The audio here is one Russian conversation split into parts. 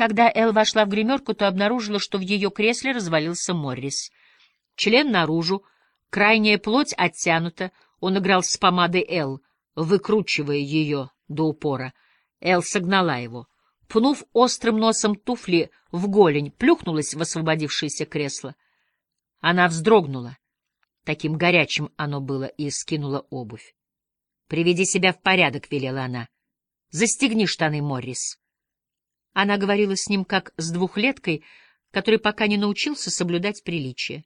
Когда Эл вошла в гримерку, то обнаружила, что в ее кресле развалился Моррис. Член наружу, крайняя плоть оттянута, он играл с помадой Эл, выкручивая ее до упора. Эл согнала его. Пнув острым носом туфли в голень, плюхнулась в освободившееся кресло. Она вздрогнула. Таким горячим оно было, и скинула обувь. — Приведи себя в порядок, — велела она. — Застегни штаны, Моррис. Она говорила с ним как с двухлеткой, который пока не научился соблюдать приличие.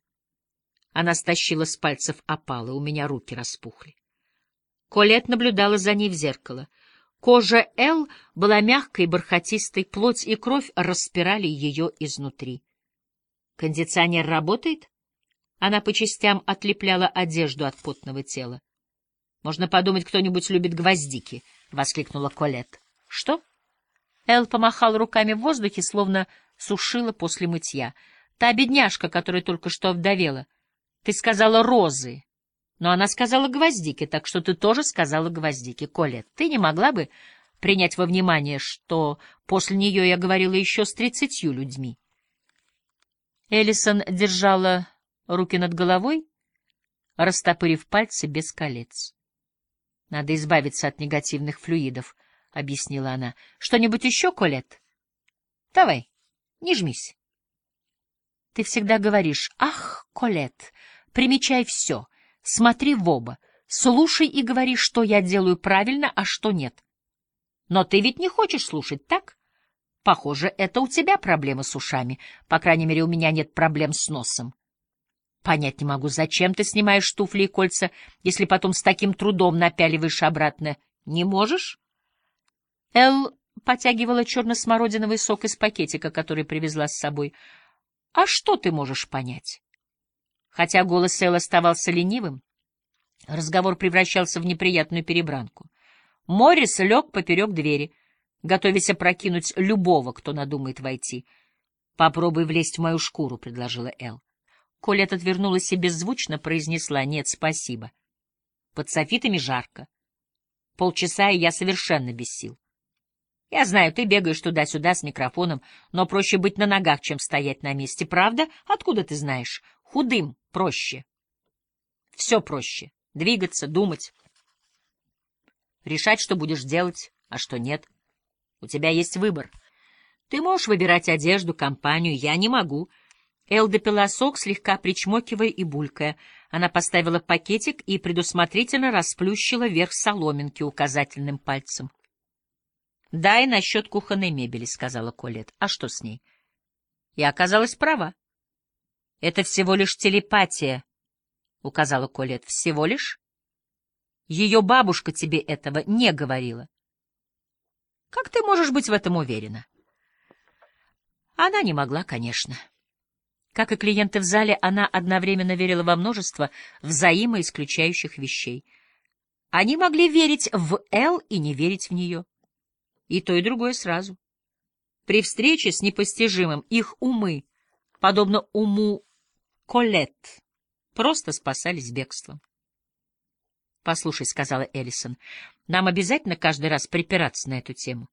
Она стащила с пальцев опалы, у меня руки распухли. Колет наблюдала за ней в зеркало. Кожа Эл была мягкой, бархатистой, плоть и кровь распирали ее изнутри. «Кондиционер работает?» Она по частям отлепляла одежду от потного тела. «Можно подумать, кто-нибудь любит гвоздики», — воскликнула Колет. «Что?» Эл помахал руками в воздухе, словно сушила после мытья. «Та бедняжка, которая только что вдовела. Ты сказала розы, но она сказала гвоздики, так что ты тоже сказала гвоздики. Колет, ты не могла бы принять во внимание, что после нее я говорила еще с тридцатью людьми?» Эллисон держала руки над головой, растопырив пальцы без колец. Надо избавиться от негативных флюидов, — объяснила она. — Что-нибудь еще, Колет? Давай, не жмись. Ты всегда говоришь, ах, Колет, примечай все, смотри в оба, слушай и говори, что я делаю правильно, а что нет. Но ты ведь не хочешь слушать, так? Похоже, это у тебя проблемы с ушами. По крайней мере, у меня нет проблем с носом. Понять не могу, зачем ты снимаешь туфли и кольца, если потом с таким трудом напяливаешь обратно. Не можешь? Эл потягивала черно-смородиновый сок из пакетика, который привезла с собой. А что ты можешь понять? Хотя голос Эл оставался ленивым, разговор превращался в неприятную перебранку. Моррис лег поперек двери, готовясь опрокинуть любого, кто надумает войти. — Попробуй влезть в мою шкуру, — предложила Эл. Колет отвернулась и беззвучно произнесла «нет, спасибо». Под софитами жарко. Полчаса, и я совершенно без сил. Я знаю, ты бегаешь туда-сюда с микрофоном, но проще быть на ногах, чем стоять на месте. Правда? Откуда ты знаешь? Худым проще. Все проще. Двигаться, думать. Решать, что будешь делать, а что нет. У тебя есть выбор. Ты можешь выбирать одежду, компанию, я не могу — Эл допила сок, слегка причмокивая и булькая. Она поставила пакетик и предусмотрительно расплющила верх соломинки указательным пальцем. — Дай насчет кухонной мебели, — сказала Колет. — А что с ней? Я оказалась права. — Это всего лишь телепатия, — указала Колет. — Всего лишь? Ее бабушка тебе этого не говорила. — Как ты можешь быть в этом уверена? Она не могла, конечно. — как и клиенты в зале, она одновременно верила во множество взаимоисключающих вещей. Они могли верить в Эл и не верить в нее. И то, и другое сразу. При встрече с непостижимым их умы, подобно уму Колет, просто спасались бегством. «Послушай», — сказала Эллисон, — «нам обязательно каждый раз припираться на эту тему.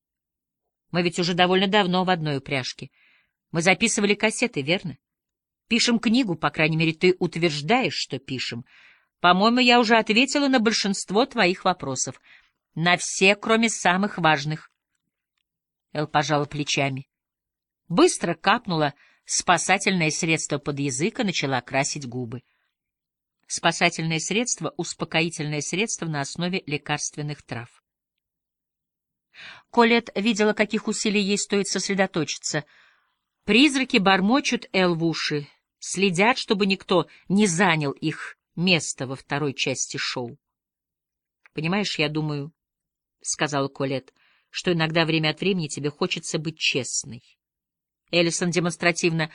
Мы ведь уже довольно давно в одной упряжке. Мы записывали кассеты, верно? Пишем книгу, по крайней мере, ты утверждаешь, что пишем. По-моему, я уже ответила на большинство твоих вопросов. На все, кроме самых важных. Эл пожала плечами. Быстро капнула спасательное средство под язык и начала красить губы. Спасательное средство — успокоительное средство на основе лекарственных трав. Колет видела, каких усилий ей стоит сосредоточиться. Призраки бормочут Эл в уши, следят, чтобы никто не занял их место во второй части шоу. «Понимаешь, я думаю, — сказала Колет, — что иногда время от времени тебе хочется быть честной». Эллисон демонстративно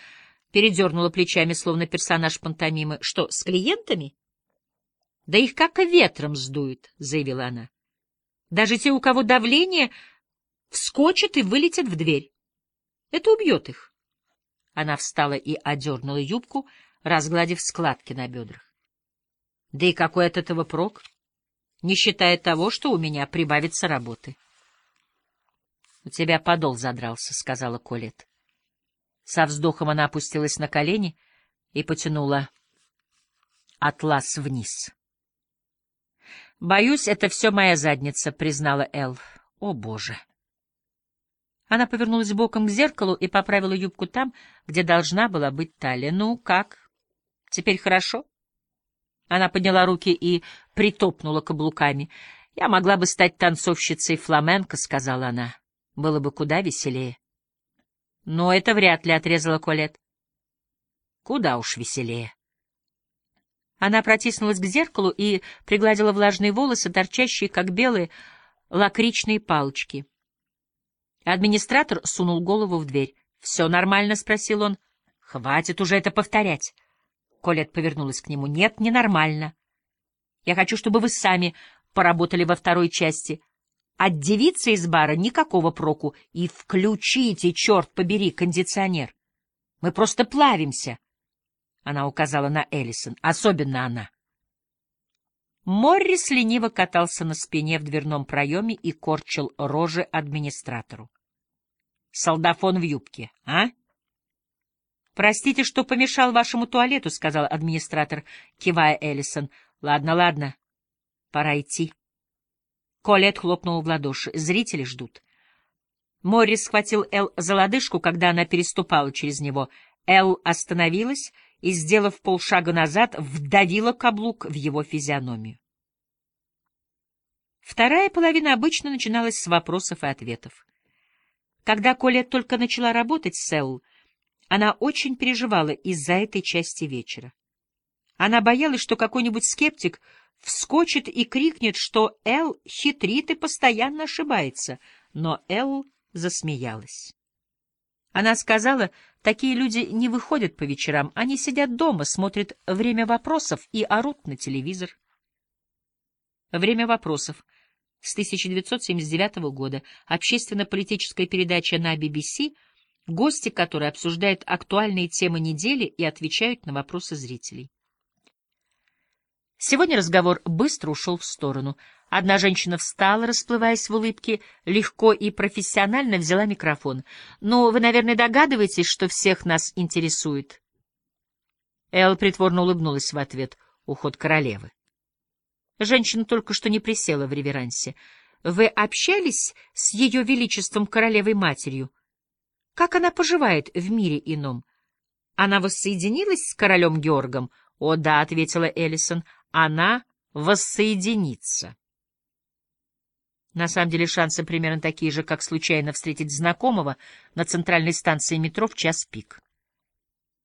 передернула плечами, словно персонаж пантомимы. «Что, с клиентами?» «Да их как ветром сдует», — заявила она. «Даже те, у кого давление, вскочат и вылетят в дверь. Это убьет их». Она встала и одернула юбку, разгладив складки на бедрах. Да и какой от этого прок, не считая того, что у меня прибавится работы. У тебя подол задрался, — сказала Колет. Со вздохом она опустилась на колени и потянула атлас вниз. «Боюсь, это все моя задница», — признала Эл. «О, Боже!» Она повернулась боком к зеркалу и поправила юбку там, где должна была быть талия. «Ну, как? Теперь хорошо?» Она подняла руки и притопнула каблуками. «Я могла бы стать танцовщицей фламенко», — сказала она. «Было бы куда веселее». «Но это вряд ли», — отрезала Колет. «Куда уж веселее». Она протиснулась к зеркалу и пригладила влажные волосы, торчащие, как белые, лакричные палочки. Администратор сунул голову в дверь. — Все нормально? — спросил он. — Хватит уже это повторять. Колет повернулась к нему. — Нет, ненормально. Я хочу, чтобы вы сами поработали во второй части. От девицы из бара никакого проку. И включите, черт побери, кондиционер. Мы просто плавимся. Она указала на Эллисон. Особенно она. Моррис лениво катался на спине в дверном проеме и корчил рожи администратору солдафон в юбке, а? Простите, что помешал вашему туалету, сказал администратор, кивая Эллисон. Ладно, ладно. Пора идти. Колет хлопнул в ладоши. Зрители ждут. Моррис схватил Эл за лодыжку, когда она переступала через него. Эл остановилась и, сделав полшага назад, вдавила каблук в его физиономию. Вторая половина обычно начиналась с вопросов и ответов. Когда Коля только начала работать с Эл, она очень переживала из-за этой части вечера. Она боялась, что какой-нибудь скептик вскочит и крикнет, что Эл хитрит и постоянно ошибается, но Эл засмеялась. Она сказала, такие люди не выходят по вечерам, они сидят дома, смотрят «Время вопросов» и орут на телевизор. «Время вопросов» с 1979 года, общественно-политическая передача на BBC, гости которой обсуждают актуальные темы недели и отвечают на вопросы зрителей. Сегодня разговор быстро ушел в сторону. Одна женщина встала, расплываясь в улыбке, легко и профессионально взяла микрофон. «Ну, вы, наверное, догадываетесь, что всех нас интересует?» Эл притворно улыбнулась в ответ. «Уход королевы». Женщина только что не присела в реверансе. Вы общались с ее величеством королевой-матерью? Как она поживает в мире ином? Она воссоединилась с королем Георгом? О, да, — ответила Эллисон, — она воссоединится. На самом деле шансы примерно такие же, как случайно встретить знакомого на центральной станции метро в час пик.